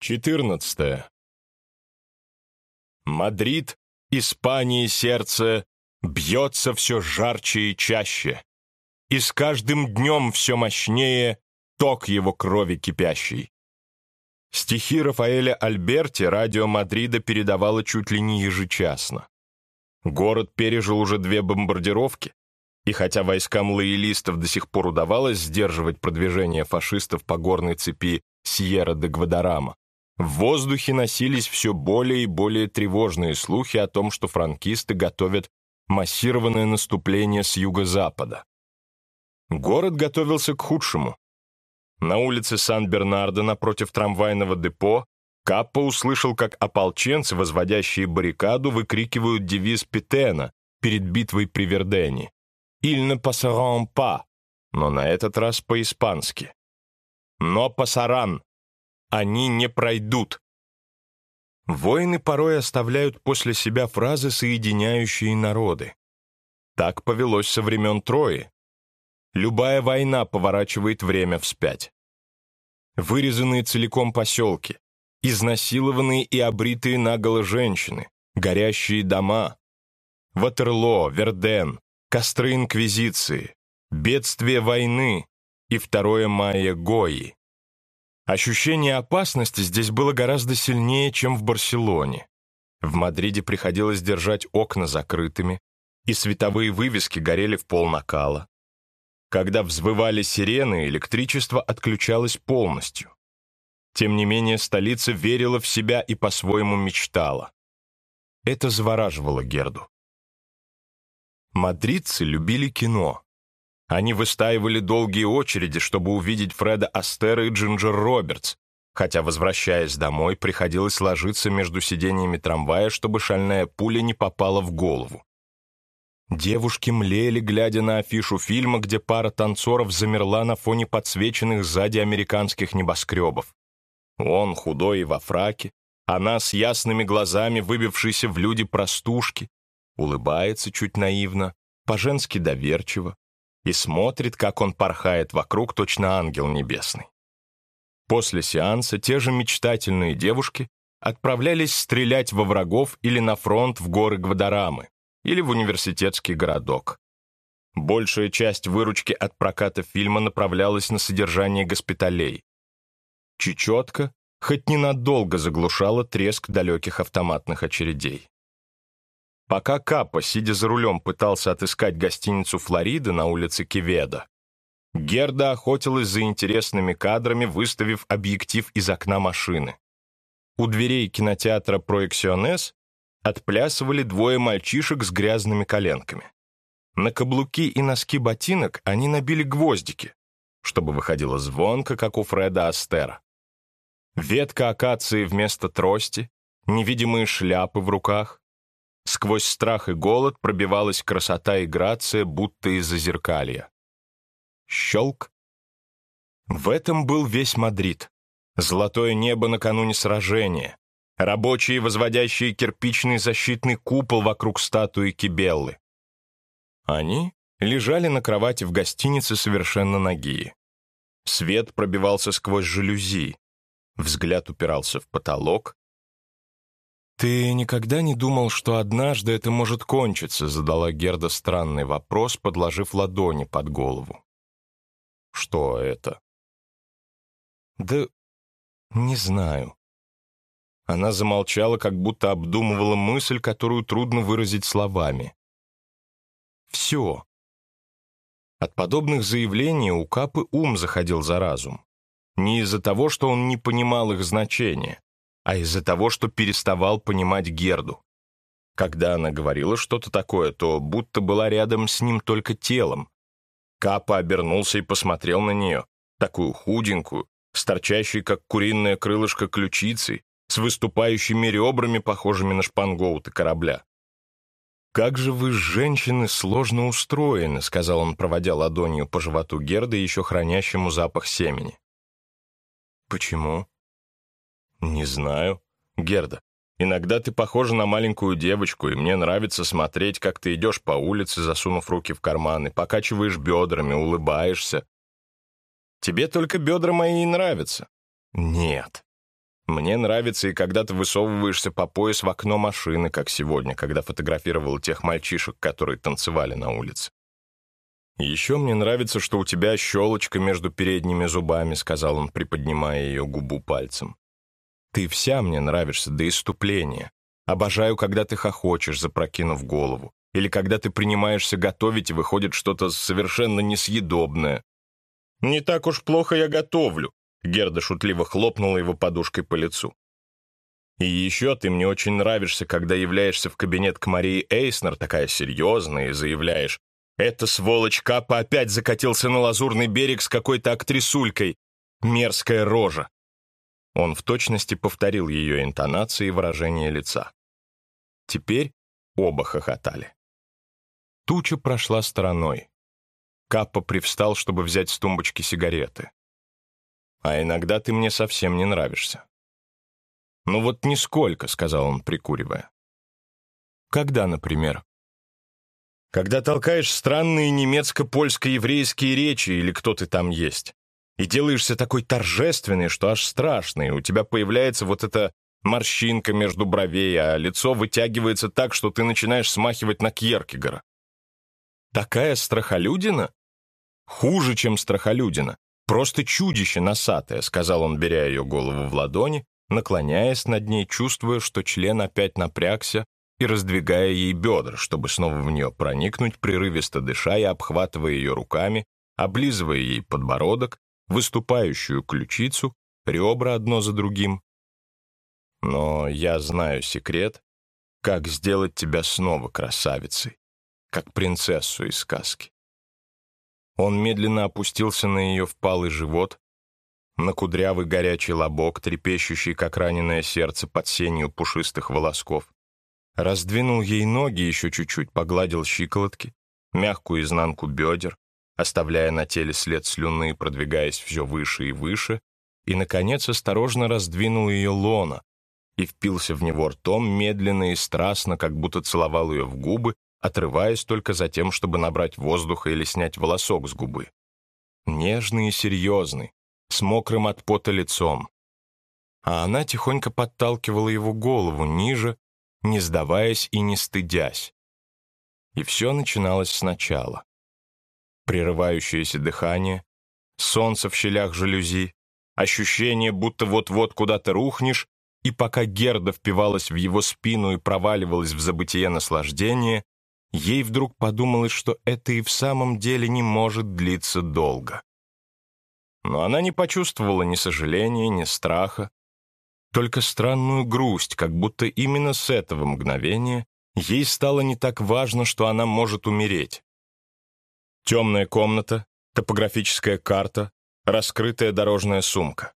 14. Мадрид, Испании сердце, бьется все жарче и чаще, и с каждым днем все мощнее ток его крови кипящий. Стихи Рафаэля Альберти радио Мадрида передавало чуть ли не ежечасно. Город пережил уже две бомбардировки, и хотя войскам лоялистов до сих пор удавалось сдерживать продвижение фашистов по горной цепи Сьерра де Гвадарама, в воздухе носились все более и более тревожные слухи о том, что франкисты готовят массированное наступление с юго-запада. Город готовился к худшему. На улице Сан-Бернардо напротив трамвайного депо Каппа услышал, как ополченцы, возводящие баррикаду, выкрикивают девиз Питена перед битвой при Вердене. «Il ne passeront pas», но на этот раз по-испански. «Но пасаран», они не пройдут. Воины порой оставляют после себя фразы, соединяющие народы. Так повелось со времен Трои. Любая война поворачивает время вспять. Вырезанные целиком поселки, изнасилованные и обритые наголо женщины, горящие дома, Ватерло, Верден, костры Инквизиции, бедствие войны и 2 мая Гои. Ощущение опасности здесь было гораздо сильнее, чем в Барселоне. В Мадриде приходилось держать окна закрытыми, и световые вывески горели в пол накала. Когда взвывали сирены, электричество отключалось полностью. Тем не менее, столица верила в себя и по-своему мечтала. Это завораживало Герду. Мадридцы любили кино. Они выстаивали долгие очереди, чтобы увидеть Фреда Астера и Джинджер Робертс, хотя, возвращаясь домой, приходилось ложиться между сиденьями трамвая, чтобы шальная пуля не попала в голову. Девушки млели, глядя на афишу фильма, где пара танцоров замерла на фоне подсвеченных сзади американских небоскребов. Он худой и во фраке, она с ясными глазами, выбившейся в люди простушки, улыбается чуть наивно, по-женски доверчиво, и смотрит, как он порхает вокруг, точно ангел небесный. После сеанса те же мечтательные девушки отправлялись стрелять во врагов или на фронт в горы Гвадарамы, или в университетский городок. Большая часть выручки от проката фильма направлялась на содержание госпиталей. Чечетка хоть ненадолго заглушала треск далеких автоматных очередей. Пока Капа, сидя за рулем, пытался отыскать гостиницу «Флорида» на улице Кеведа, Герда охотилась за интересными кадрами, выставив объектив из окна машины. У дверей кинотеатра «Проекционес» отплясывали двое мальчишек с грязными коленками. На каблуки и носки ботинок они набили гвоздики, чтобы выходило звонко, как у Фреда Астера. Ветка акации вместо трости, невидимые шляпы в руках, Сквозь страх и голод пробивалась красота и грация, будто из-за зеркалья. Щелк. В этом был весь Мадрид. Золотое небо накануне сражения. Рабочие, возводящие кирпичный защитный купол вокруг статуи Кибеллы. Они лежали на кровати в гостинице совершенно нагие. Свет пробивался сквозь жалюзи. Взгляд упирался в потолок, «Ты никогда не думал, что однажды это может кончиться?» задала Герда странный вопрос, подложив ладони под голову. «Что это?» «Да не знаю». Она замолчала, как будто обдумывала мысль, которую трудно выразить словами. «Все». От подобных заявлений у Капы ум заходил за разум. Не из-за того, что он не понимал их значения, а из-за того, что переставал понимать Герду. Когда она говорила что-то такое, то будто была рядом с ним только телом. Капа обернулся и посмотрел на нее, такую худенькую, с торчащей, как куриное крылышко, ключицей, с выступающими ребрами, похожими на шпангоуты корабля. «Как же вы, женщины, сложно устроены», — сказал он, проводя ладонью по животу Герды, еще хранящему запах семени. «Почему?» «Не знаю. Герда, иногда ты похожа на маленькую девочку, и мне нравится смотреть, как ты идешь по улице, засунув руки в карманы, покачиваешь бедрами, улыбаешься. Тебе только бедра мои и нравятся». «Нет». Мне нравится и когда ты высовываешься по пояс в окно машины, как сегодня, когда фотографировал тех мальчишек, которые танцевали на улице. «Еще мне нравится, что у тебя щелочка между передними зубами», — сказал он, приподнимая ее губу пальцем. «Ты вся мне нравишься до иступления. Обожаю, когда ты хохочешь, запрокинув голову. Или когда ты принимаешься готовить, и выходит что-то совершенно несъедобное. «Не так уж плохо я готовлю», — Герда шутливо хлопнула его подушкой по лицу. «И еще ты мне очень нравишься, когда являешься в кабинет к Марии Эйснер, такая серьезная, и заявляешь, «Эта сволочь Капа опять закатился на лазурный берег с какой-то актрисулькой. Мерзкая рожа». Он в точности повторил ее интонации и выражение лица. Теперь оба хохотали. Туча прошла стороной. Каппа привстал, чтобы взять с тумбочки сигареты. «А иногда ты мне совсем не нравишься». «Ну вот нисколько», — сказал он, прикуривая. «Когда, например?» «Когда толкаешь странные немецко-польско-еврейские речи или кто ты там есть, и делаешься такой торжественный, что аж страшный, у тебя появляется вот эта морщинка между бровей, а лицо вытягивается так, что ты начинаешь смахивать на Кьеркегора. Такая страхолюдина? Хуже, чем страхолюдина. Просто чудище носатое, сказал он, беря ее голову в ладони, наклоняясь над ней, чувствуя, что член опять напрягся и раздвигая ей бедра, чтобы снова в нее проникнуть, прерывисто дыша и обхватывая ее руками, облизывая ей подбородок, выступающую ключицу, ребра одно за другим. Но я знаю секрет, как сделать тебя снова красавицей как принцессу из сказки. Он медленно опустился на ее впалый живот, на кудрявый горячий лобок, трепещущий, как раненое сердце под сенью пушистых волосков. Раздвинул ей ноги еще чуть-чуть, погладил щиколотки, мягкую изнанку бедер, оставляя на теле след слюны, продвигаясь все выше и выше, и, наконец, осторожно раздвинул ее лона и впился в него ртом медленно и страстно, как будто целовал ее в губы, отрываясь только за тем, чтобы набрать воздуха или снять волосок с губы. Нежный и серьезный, с мокрым от пота лицом. А она тихонько подталкивала его голову ниже, не сдаваясь и не стыдясь. И все начиналось сначала. Прерывающееся дыхание, солнце в щелях жалюзи, ощущение, будто вот-вот куда-то рухнешь, и пока Герда впивалась в его спину и проваливалась в забытие наслаждения, Ей вдруг подумалось, что это и в самом деле не может длиться долго. Но она не почувствовала ни сожаления, ни страха, только странную грусть, как будто именно с этого мгновения ей стало не так важно, что она может умереть. Темная комната, топографическая карта, раскрытая дорожная сумка.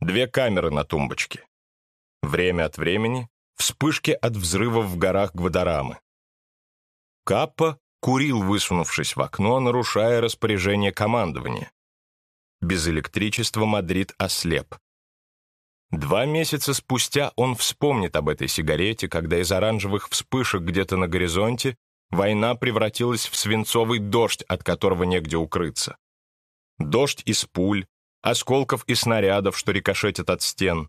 Две камеры на тумбочке. Время от времени вспышки от взрывов в горах Гвадарамы. Каппа курил, высунувшись в окно, нарушая распоряжение командования. Без электричества Мадрид ослеп. Два месяца спустя он вспомнит об этой сигарете, когда из оранжевых вспышек где-то на горизонте война превратилась в свинцовый дождь, от которого негде укрыться. Дождь из пуль, осколков и снарядов, что рикошетят от стен.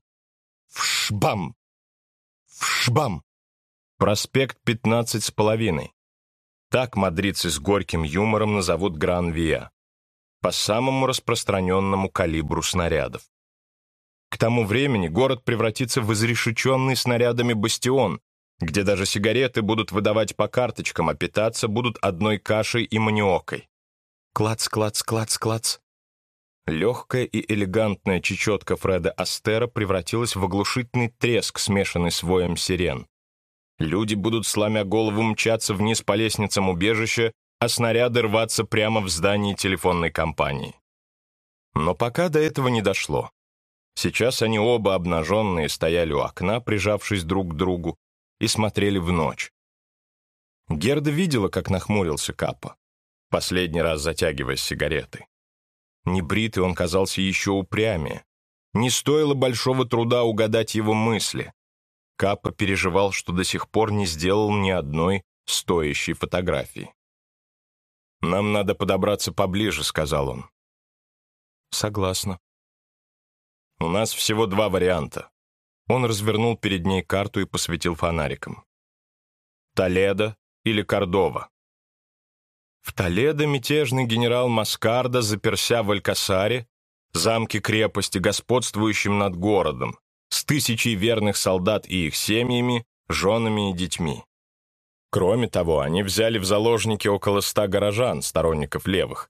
Вшбам! Вшбам! Проспект 15 с половиной. Так мадридцы с горьким юмором назовут Гран-Виа, по самому распространенному калибру снарядов. К тому времени город превратится в изрешеченный снарядами бастион, где даже сигареты будут выдавать по карточкам, а питаться будут одной кашей и маниокой. Клац, клац, клац, клац. Легкая и элегантная чечетка Фреда Астера превратилась в оглушительный треск, смешанный с воем сирен. Люди будут, сломя голову, мчаться вниз по лестницам убежища, а снаряды рваться прямо в здании телефонной компании. Но пока до этого не дошло. Сейчас они оба обнаженные стояли у окна, прижавшись друг к другу, и смотрели в ночь. Герда видела, как нахмурился Капа, последний раз затягивая сигареты. Небритый он казался еще упрямее. Не стоило большого труда угадать его мысли. Капа переживал, что до сих пор не сделал ни одной стоящей фотографии. «Нам надо подобраться поближе», — сказал он. «Согласна». «У нас всего два варианта. Он развернул перед ней карту и посветил фонариком. Толедо или Кордова. В Толедо мятежный генерал Маскарда, заперся в Алькасаре, замке-крепости, господствующем над городом, с тысячей верных солдат и их семьями, женами и детьми. Кроме того, они взяли в заложники около ста горожан, сторонников левых.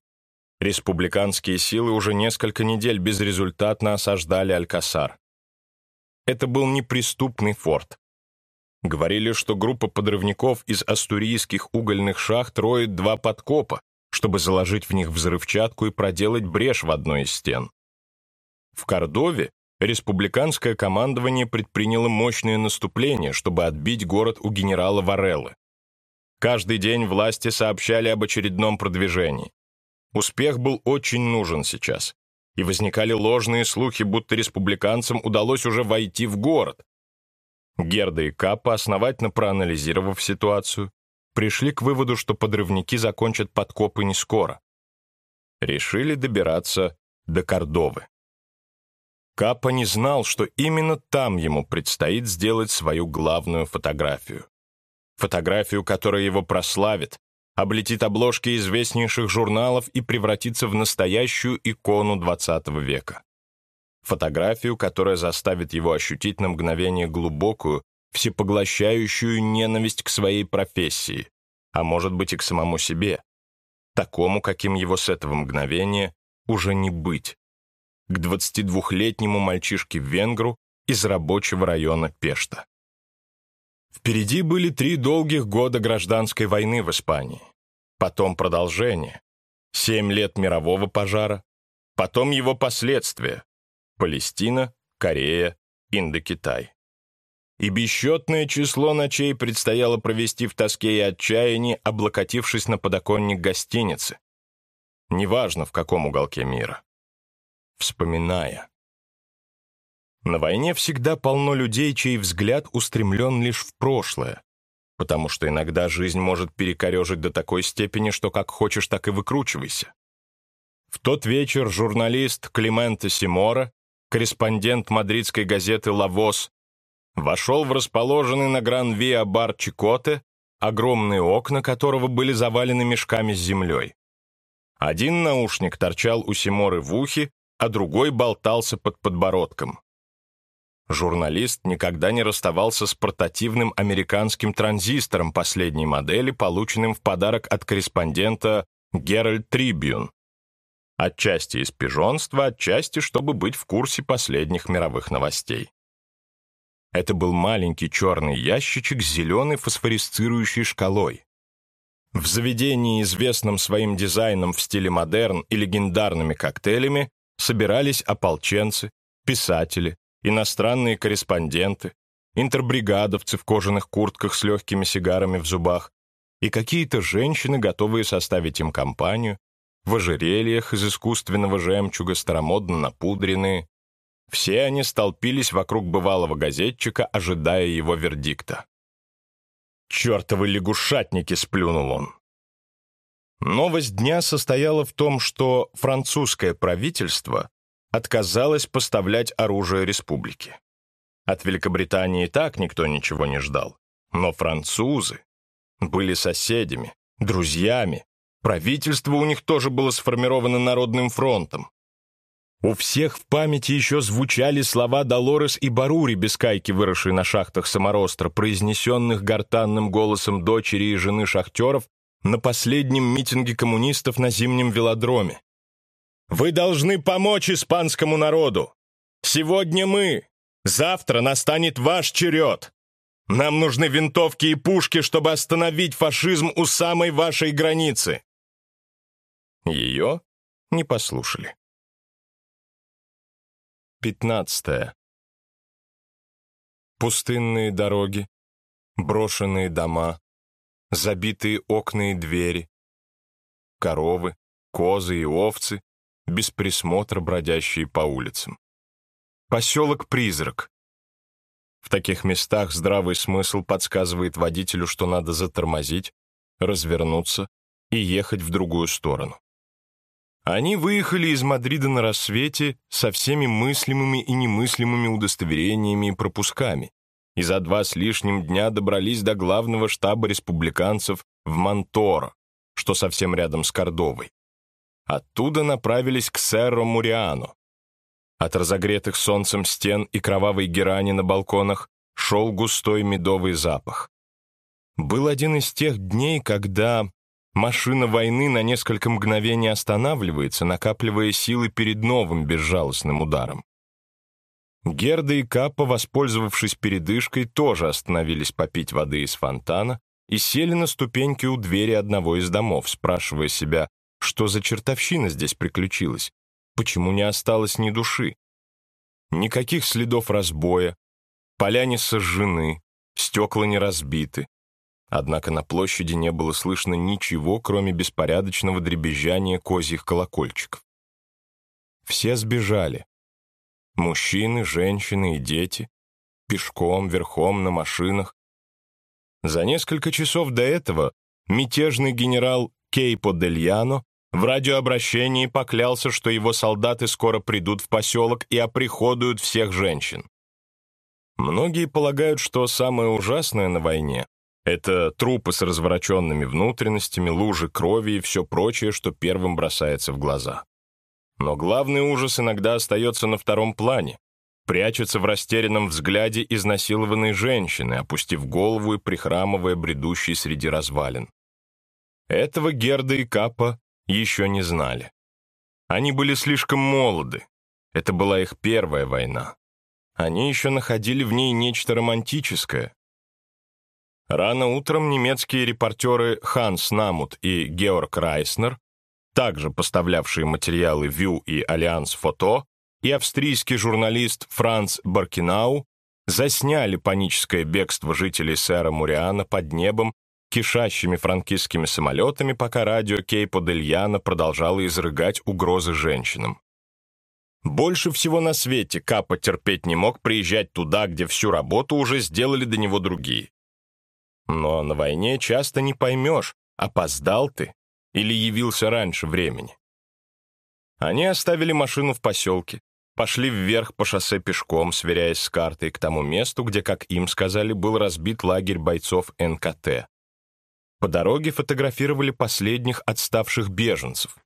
Республиканские силы уже несколько недель безрезультатно осаждали Алькасар. Это был неприступный форт. Говорили, что группа подрывников из астурийских угольных шахт роет два подкопа, чтобы заложить в них взрывчатку и проделать брешь в одной из стен. В Кордове республиканское командование предприняло мощное наступление, чтобы отбить город у генерала Вареллы. Каждый день власти сообщали об очередном продвижении. Успех был очень нужен сейчас. И возникали ложные слухи, будто республиканцам удалось уже войти в город. Герда и Капа, основательно проанализировав ситуацию, пришли к выводу, что подрывники закончат подкопы не скоро. Решили добираться до Кордовы. Капа не знал, что именно там ему предстоит сделать свою главную фотографию. Фотографию, которая его прославит, облетит обложки известнейших журналов и превратится в настоящую икону XX века. Фотографию, которая заставит его ощутить на мгновение глубокую, всепоглощающую ненависть к своей профессии, а может быть и к самому себе, такому, каким его с этого мгновения уже не быть, к 22-летнему мальчишке-венгру из рабочего района Пешта. Впереди были три долгих года гражданской войны в Испании, потом продолжение, семь лет мирового пожара, потом его последствия – Палестина, Корея, Индокитай. И бесчетное число ночей предстояло провести в тоске и отчаянии, облокотившись на подоконник гостиницы. Неважно, в каком уголке мира. Вспоминая. На войне всегда полно людей, чей взгляд устремлен лишь в прошлое, потому что иногда жизнь может перекорежить до такой степени, что как хочешь, так и выкручивайся. В тот вечер журналист Клименто Симора, корреспондент мадридской газеты «Лавос», вошел в расположенный на Гран-Виа бар Чикоте, огромные окна которого были завалены мешками с землей. Один наушник торчал у Симоры в ухе, а другой болтался под подбородком. Журналист никогда не расставался с портативным американским транзистором последней модели, полученным в подарок от корреспондента Геральт Трибюн. Отчасти из пижонства, отчасти, чтобы быть в курсе последних мировых новостей. Это был маленький черный ящичек с зеленой фосфорисцирующей шкалой. В заведении, известном своим дизайном в стиле модерн и легендарными коктейлями, собирались ополченцы, писатели, иностранные корреспонденты, интербригадовцы в кожаных куртках с легкими сигарами в зубах и какие-то женщины, готовые составить им компанию, в ожерельях из искусственного жемчуга, старомодно напудренные. Все они столпились вокруг бывалого газетчика, ожидая его вердикта. «Чертовы лягушатники!» — сплюнул он. Новость дня состояла в том, что французское правительство отказалась поставлять оружие республике. От Великобритании так никто ничего не ждал. Но французы были соседями, друзьями. Правительство у них тоже было сформировано Народным фронтом. У всех в памяти еще звучали слова Долорес и Барури, бескайки, выросшей на шахтах Саморостра, произнесенных гортанным голосом дочери и жены шахтеров на последнем митинге коммунистов на зимнем велодроме. Вы должны помочь испанскому народу. Сегодня мы, завтра настанет ваш черед. Нам нужны винтовки и пушки, чтобы остановить фашизм у самой вашей границы». Ее не послушали. Пятнадцатое. Пустынные дороги, брошенные дома, забитые окна и двери, коровы, козы и овцы, без присмотра бродящие по улицам. Поселок-призрак. В таких местах здравый смысл подсказывает водителю, что надо затормозить, развернуться и ехать в другую сторону. Они выехали из Мадрида на рассвете со всеми мыслимыми и немыслимыми удостоверениями и пропусками, и за два с лишним дня добрались до главного штаба республиканцев в Монторо, что совсем рядом с Кордовой. Оттуда направились к Серро Муриано. От разогретых солнцем стен и кровавой герани на балконах шел густой медовый запах. Был один из тех дней, когда машина войны на несколько мгновений останавливается, накапливая силы перед новым безжалостным ударом. Герда и Капа, воспользовавшись передышкой, тоже остановились попить воды из фонтана и сели на ступеньки у двери одного из домов, спрашивая себя, что за чертовщина здесь приключилась, почему не осталось ни души. Никаких следов разбоя, поля не сожжены, стекла не разбиты. Однако на площади не было слышно ничего, кроме беспорядочного дребезжания козьих колокольчиков. Все сбежали. Мужчины, женщины и дети, пешком, верхом, на машинах. За несколько часов до этого мятежный генерал Кейпо Дельяно в радиообращении поклялся, что его солдаты скоро придут в поселок и оприходуют всех женщин. Многие полагают, что самое ужасное на войне — это трупы с развороченными внутренностями, лужи крови и все прочее, что первым бросается в глаза. Но главный ужас иногда остается на втором плане, прячется в растерянном взгляде изнасилованной женщины, опустив голову и прихрамывая бредущей среди развалин. Этого Герда и Капа еще не знали. Они были слишком молоды. Это была их первая война. Они еще находили в ней нечто романтическое. Рано утром немецкие репортеры Ханс Намут и Георг Райснер также поставлявшие материалы Vu и Альянс Фото, и австрийский журналист Франц Боркенау засняли паническое бегство жителей Серро Мурьяно под небом, кишащими франкистскими самолетами, пока радио Кейпо де Льяно продолжало изрыгать угрозы женщинам. Больше всего на свете Капа терпеть не мог приезжать туда, где всю работу уже сделали до него другие. Но на войне часто не поймешь, опоздал ты или явился раньше времени. Они оставили машину в поселке, пошли вверх по шоссе пешком, сверяясь с картой к тому месту, где, как им сказали, был разбит лагерь бойцов НКТ. По дороге фотографировали последних отставших беженцев.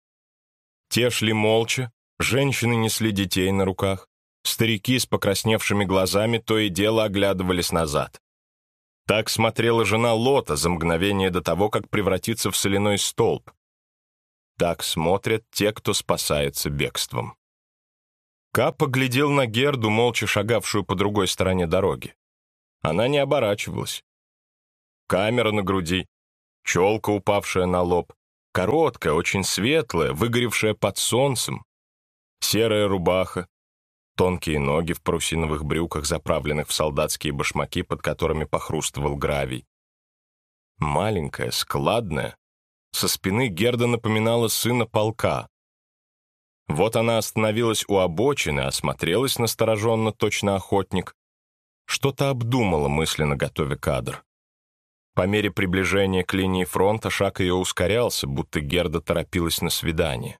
Те шли молча, женщины несли детей на руках, старики с покрасневшими глазами то и дело оглядывались назад. Так смотрела жена Лота за мгновение до того, как превратиться в соляной столб. Так смотрят те, кто спасается бегством. Ка поглядел на Герду, молча шагавшую по другой стороне дороги. Она не оборачивалась. Камера на груди, челка, упавшая на лоб, короткая, очень светлая, выгоревшая под солнцем, серая рубаха, тонкие ноги в парусиновых брюках, заправленных в солдатские башмаки, под которыми похрустывал гравий. Маленькая, складная, со спины Герда напоминала сына полка. Вот она остановилась у обочины, осмотрелась настороженно, точно охотник. Что-то обдумала, мысленно готовя кадр. По мере приближения к линии фронта шаг ее ускорялся, будто Герда торопилась на свидание.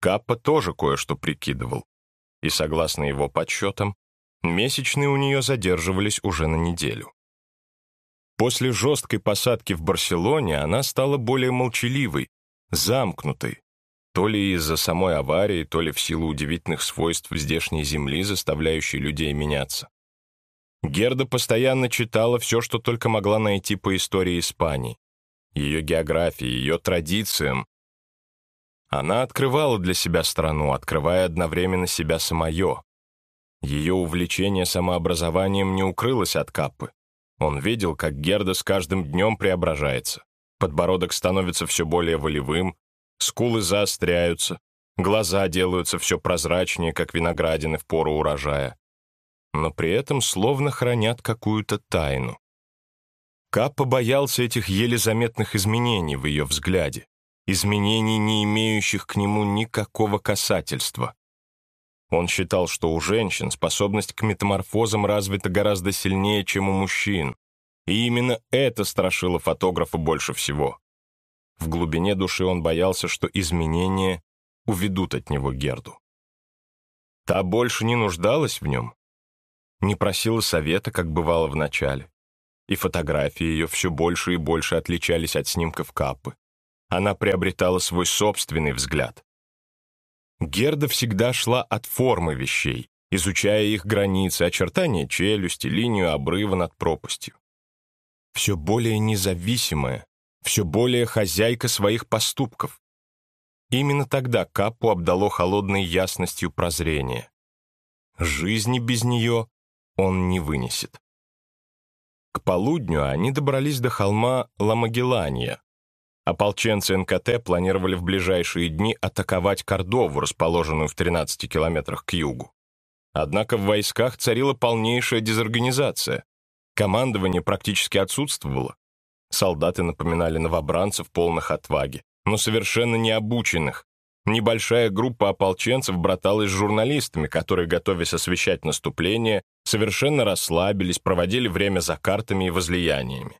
Каппа тоже кое-что прикидывал. И, согласно его подсчетам, месячные у нее задерживались уже на неделю. После жесткой посадки в Барселоне она стала более молчаливой, замкнутой, то ли из-за самой аварии, то ли в силу удивительных свойств здешней земли, заставляющей людей меняться. Герда постоянно читала все, что только могла найти по истории Испании, ее географии, ее традициям. Она открывала для себя страну, открывая одновременно себя самое. Ее увлечение самообразованием не укрылось от Каппы. Он видел, как Герда с каждым днем преображается. Подбородок становится все более волевым, скулы заостряются, глаза делаются все прозрачнее, как виноградины в пору урожая. Но при этом словно хранят какую-то тайну. Капа боялся этих еле заметных изменений в ее взгляде, изменений, не имеющих к нему никакого касательства. Он считал, что у женщин способность к метаморфозам развита гораздо сильнее, чем у мужчин. И именно это страшило фотографа больше всего. В глубине души он боялся, что изменения уведут от него Герду. Та больше не нуждалась в нем, не просила совета, как бывало в начале, и фотографии ее все больше и больше отличались от снимков Каппы. Она приобретала свой собственный взгляд. Герда всегда шла от формы вещей, изучая их границы, очертания челюсти, линию обрыва над пропастью. Все более независимая, все более хозяйка своих поступков. Именно тогда Капу обдало холодной ясностью прозрения. Жизни без нее он не вынесет. К полудню они добрались до холма Ламагеллания. Ополченцы НКТ планировали в ближайшие дни атаковать Кордову, расположенную в 13 километрах к югу. Однако в войсках царила полнейшая дезорганизация. Командование практически отсутствовало. Солдаты напоминали новобранцев, полных отваги, но совершенно необученных. Небольшая группа ополченцев браталась с журналистами, которые, готовясь освещать наступление, совершенно расслабились, проводили время за картами и возлияниями.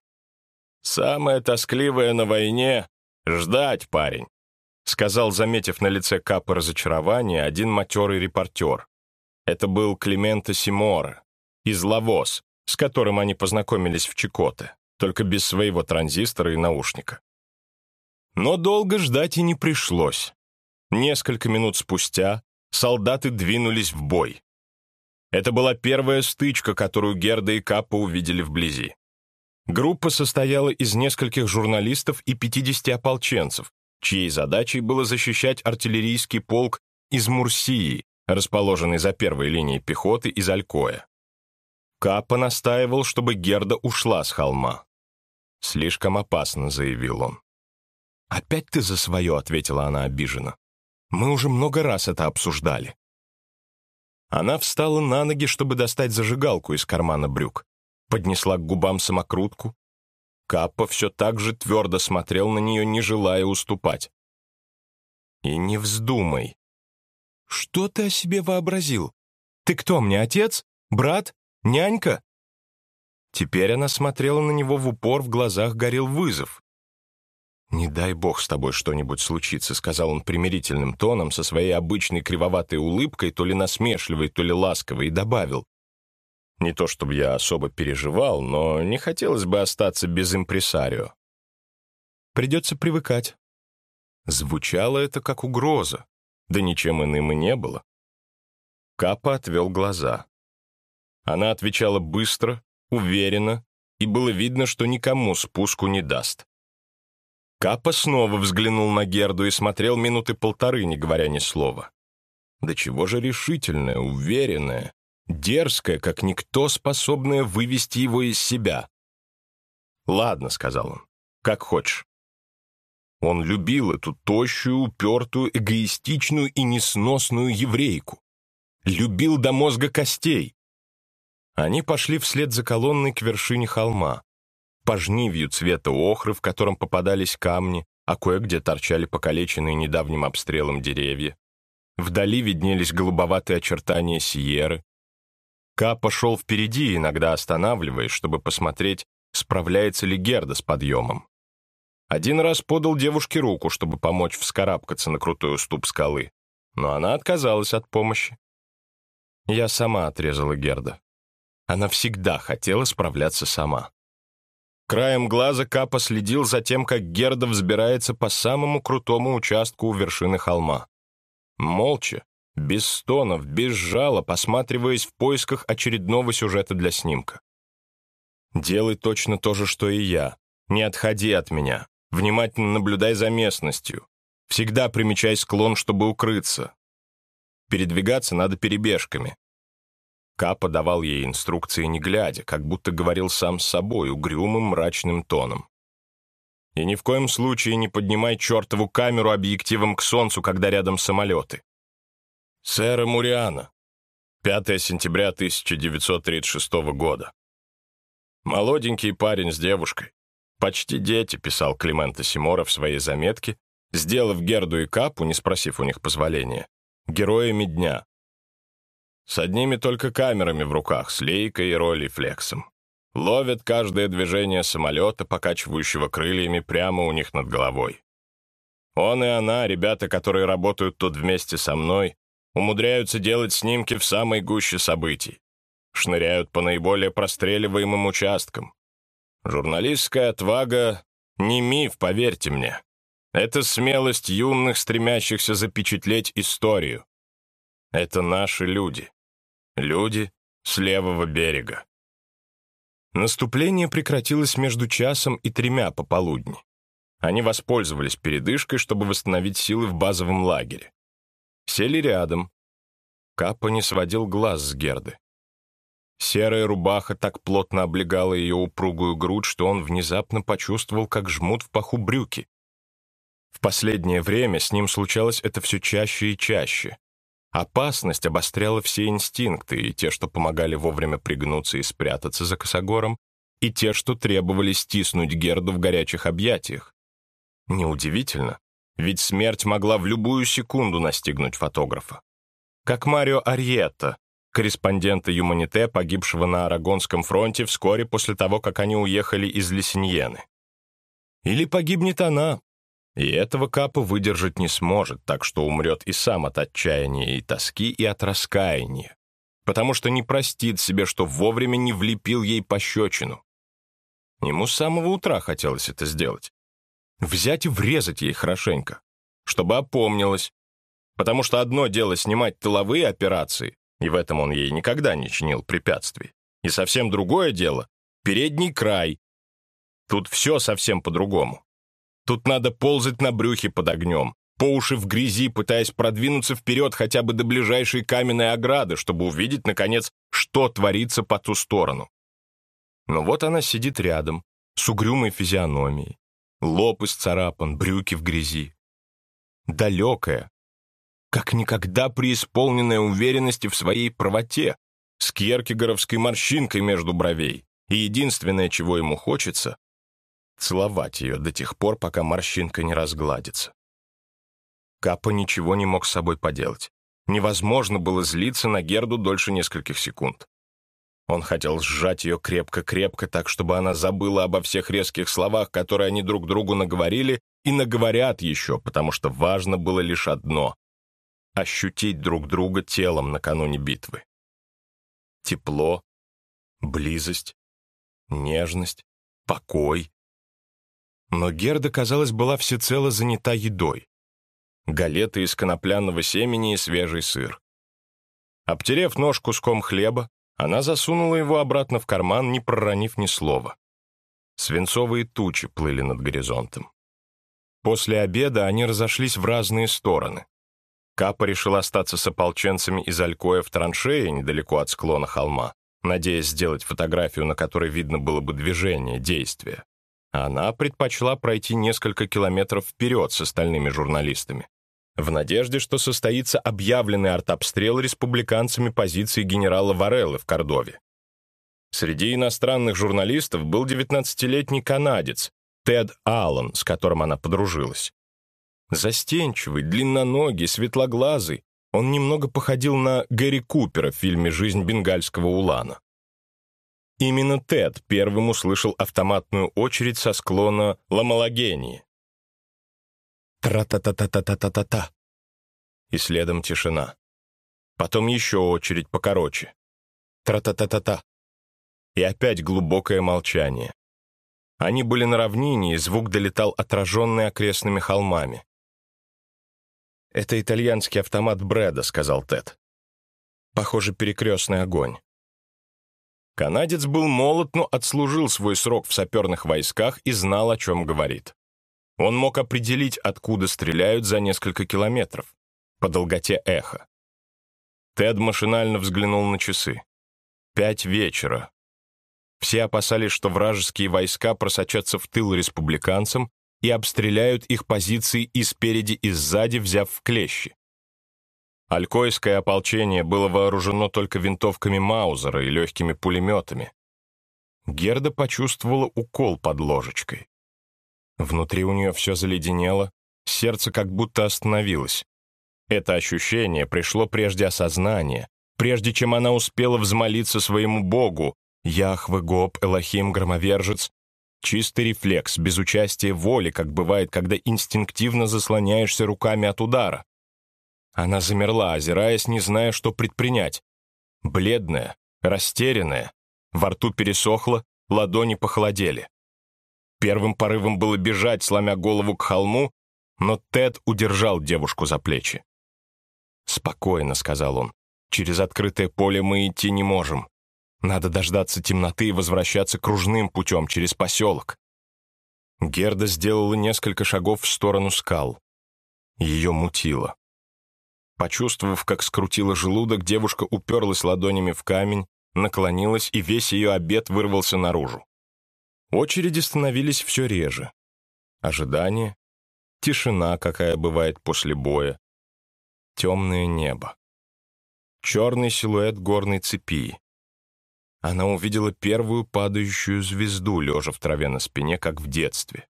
«Самое тоскливое на войне — ждать, парень», сказал, заметив на лице Капа разочарование, один матерый репортер. Это был Клименто Симора, из Лавос, с которым они познакомились в Чикоте, только без своего транзистора и наушника. Но долго ждать и не пришлось. Несколько минут спустя солдаты двинулись в бой. Это была первая стычка, которую Герда и Каппа увидели вблизи. Группа состояла из нескольких журналистов и 50 ополченцев, чьей задачей было защищать артиллерийский полк из Мурсии, расположенный за первой линией пехоты из Алькоя. Капа настаивал, чтобы Герда ушла с холма. «Слишком опасно», — заявил он. «Опять ты за свое», — ответила она обиженно. «Мы уже много раз это обсуждали». Она встала на ноги, чтобы достать зажигалку из кармана брюк поднесла к губам самокрутку. Каппа все так же твердо смотрел на нее, не желая уступать. «И не вздумай». «Что ты о себе вообразил? Ты кто мне, отец? Брат? Нянька?» Теперь она смотрела на него в упор, в глазах горел вызов. «Не дай бог с тобой что-нибудь случится», — сказал он примирительным тоном, со своей обычной кривоватой улыбкой, то ли насмешливой, то ли ласковой, и добавил. Не то чтобы я особо переживал, но не хотелось бы остаться без импресарио. Придется привыкать. Звучало это как угроза, да ничем иным и не было. Капа отвел глаза. Она отвечала быстро, уверенно, и было видно, что никому спуску не даст. Капа снова взглянул на Герду и смотрел минуты полторы, не говоря ни слова. Да чего же решительная, уверенная, дерзкая, как никто, способная вывести его из себя. «Ладно», — сказал он, — «как хочешь». Он любил эту тощую, упертую, эгоистичную и несносную еврейку. Любил до мозга костей. Они пошли вслед за колонной к вершине холма. По жнивью цвета охры, в котором попадались камни, а кое-где торчали покалеченные недавним обстрелом деревья. Вдали виднелись голубоватые очертания Сиеры, Ка пошел впереди, иногда останавливаясь, чтобы посмотреть, справляется ли Герда с подъемом. Один раз подал девушке руку, чтобы помочь вскарабкаться на крутой уступ скалы, но она отказалась от помощи. Я сама отрезала Герда. Она всегда хотела справляться сама. Краем глаза Капа следил за тем, как Герда взбирается по самому крутому участку у вершины холма. Молча, без стонов, без жала, посматриваясь в поисках очередного сюжета для снимка. «Делай точно то же, что и я. Не отходи от меня. Внимательно наблюдай за местностью. Всегда примечай склон, чтобы укрыться. Передвигаться надо перебежками». Капа давал ей инструкции не глядя, как будто говорил сам с собой угрюмым мрачным тоном. И ни в коем случае не поднимай чертову камеру объективом к солнцу, когда рядом самолеты. Сэра Муриана. 5 сентября 1936 года. Молоденький парень с девушкой. Почти дети, писал Климента Симора в своей заметке, сделав Герду и Капу, не спросив у них позволения, героями дня. С одними только камерами в руках, с лейкой и ролифлексом. Ловят каждое движение самолета, покачивающего крыльями прямо у них над головой. Он и она, ребята, которые работают тут вместе со мной, умудряются делать снимки в самой гуще событий. Шныряют по наиболее простреливаемым участкам. Журналистская отвага — не миф, поверьте мне. Это смелость юных, стремящихся запечатлеть историю. Это наши люди. Люди с левого берега. Наступление прекратилось между часом и тремя пополудни. Они воспользовались передышкой, чтобы восстановить силы в базовом лагере. Сели рядом. Капа не сводил глаз с Герды. Серая рубаха так плотно облегала ее упругую грудь, что он внезапно почувствовал, как жмут в паху брюки. В последнее время с ним случалось это все чаще и чаще. Опасность обостряла все инстинкты, и те, что помогали вовремя пригнуться и спрятаться за косогором, и те, что требовали стиснуть Герду в горячих объятиях. Неудивительно, ведь смерть могла в любую секунду настигнуть фотографа. Как Марио Арьетта, корреспондента Юманите, погибшего на Арагонском фронте вскоре после того, как они уехали из Лесиньены. Или погибнет она, и этого Капа выдержать не сможет, так что умрет и сам от отчаяния и тоски, и от раскаяния, потому что не простит себе, что вовремя не влепил ей пощечину. Ему с самого утра хотелось это сделать взять и врезать ей хорошенько, чтобы опомнилась. Потому что одно дело снимать тыловые операции, и в этом он ей никогда не чинил препятствий, и совсем другое дело — передний край. Тут все совсем по-другому. Тут надо ползать на брюхе под огнем, по уши в грязи, пытаясь продвинуться вперед хотя бы до ближайшей каменной ограды, чтобы увидеть, наконец, что творится по ту сторону. Но вот она сидит рядом, с угрюмой физиономией, лоб исцарапан, брюки в грязи. Далекая, как никогда преисполненная уверенности в своей правоте, с кьеркегоровской морщинкой между бровей, и единственное, чего ему хочется — целовать ее до тех пор, пока морщинка не разгладится. Капа ничего не мог с собой поделать. Невозможно было злиться на Герду дольше нескольких секунд. Он хотел сжать ее крепко-крепко, так, чтобы она забыла обо всех резких словах, которые они друг другу наговорили, и наговорят еще, потому что важно было лишь одно — ощутить друг друга телом накануне битвы. Тепло, близость, нежность, покой. Но Герда, казалось, была всецело занята едой. Галеты из конопляного семени и свежий сыр. Обтерев нож куском хлеба, она засунула его обратно в карман, не проронив ни слова. Свинцовые тучи плыли над горизонтом. После обеда они разошлись в разные стороны. Капа решил остаться с ополченцами из Алькоя в траншее недалеко от склона холма, надеясь сделать фотографию, на которой видно было бы движение, действие. Она предпочла пройти несколько километров вперед с остальными журналистами в надежде, что состоится объявленный артобстрел республиканцами позиции генерала Вареллы в Кордове. Среди иностранных журналистов был 19-летний канадец Тед Аллен, с которым она подружилась. Застенчивый, длинноногий, светлоглазый, он немного походил на Гэри Купера в фильме «Жизнь бенгальского улана». Именно Тед первым услышал автоматную очередь со склона Ламалагении, Тра-та-та-та-та-та-та-та. И следом тишина. Потом еще очередь покороче. Тра-та-та-та-та. И опять глубокое молчание. Они были на равнине, и звук долетал отраженный окрестными холмами. «Это итальянский автомат Брэда», — сказал Тед. «Похоже, перекрестный огонь». Канадец был молод, но отслужил свой срок в саперных войсках и знал, о чем говорит. Он мог определить, откуда стреляют за несколько километров, по долготе эха. Тед машинально взглянул на часы. Пять вечера. Все опасались, что вражеские войска просочатся в тыл республиканцам и обстреляют их позиции и спереди, и сзади, взяв в клещи. Алькойское ополчение было вооружено только винтовками Маузера и легкими пулеметами. Герда почувствовала укол под ложечкой. Внутри у нее все заледенело, сердце как будто остановилось. Это ощущение пришло прежде осознания, прежде чем она успела взмолиться своему Богу, Яхве, Гоб, Элохим, Громовержец, Чистый рефлекс, без участия воли, как бывает, когда инстинктивно заслоняешься руками от удара. Она замерла, озираясь, не зная, что предпринять. Бледная, растерянная, во рту пересохло, ладони похолодели. Первым порывом было бежать, сломя голову к холму, но Тед удержал девушку за плечи. «Спокойно», — сказал он, — «через открытое поле мы идти не можем. Надо дождаться темноты и возвращаться кружным путем через поселок». Герда сделала несколько шагов в сторону скал. Ее мутило. Почувствовав, как скрутило желудок, девушка уперлась ладонями в камень, наклонилась, и весь ее обед вырвался наружу. Очереди становились все реже. Ожидание, тишина, какая бывает после боя, темное небо, черный силуэт горной цепи. Она увидела первую падающую звезду, лежа в траве на спине, как в детстве,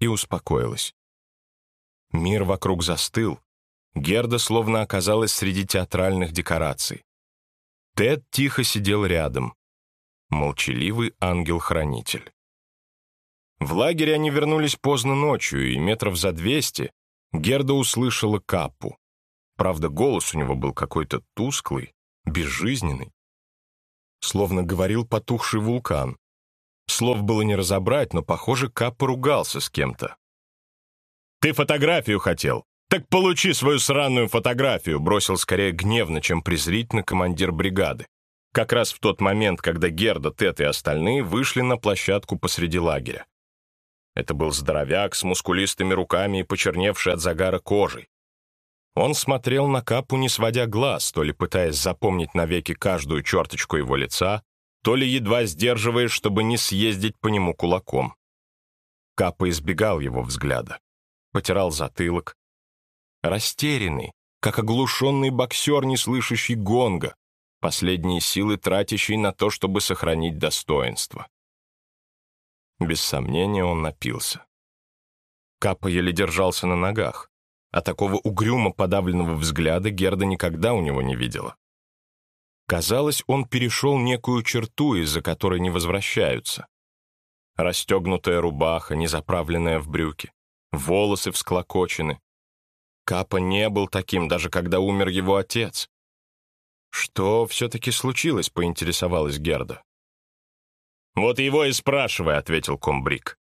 и успокоилась. Мир вокруг застыл, Герда словно оказалась среди театральных декораций. Тед тихо сидел рядом, молчаливый ангел-хранитель. В лагере они вернулись поздно ночью, и метров за двести Герда услышала капу. Правда, голос у него был какой-то тусклый, безжизненный. Словно говорил потухший вулкан. Слов было не разобрать, но, похоже, Капа ругался с кем-то. «Ты фотографию хотел? Так получи свою сраную фотографию!» бросил скорее гневно, чем презрительно командир бригады как раз в тот момент, когда Герда, Тет и остальные вышли на площадку посреди лагеря. Это был здоровяк с мускулистыми руками и почерневший от загара кожей. Он смотрел на Капу, не сводя глаз, то ли пытаясь запомнить навеки каждую черточку его лица, то ли едва сдерживаясь, чтобы не съездить по нему кулаком. Капа избегал его взгляда, потирал затылок. Растерянный, как оглушенный боксер, не слышащий гонга, последние силы тратящий на то, чтобы сохранить достоинство. Без сомнения, он напился. Капа еле держался на ногах, а такого угрюмо подавленного взгляда Герда никогда у него не видела. Казалось, он перешел некую черту, из-за которой не возвращаются. Расстегнутая рубаха, незаправленная в брюки, волосы всклокочены. Капа не был таким, даже когда умер его отец. «Что все-таки случилось?» — поинтересовалась Герда. «Вот его и спрашивай», — ответил комбриг.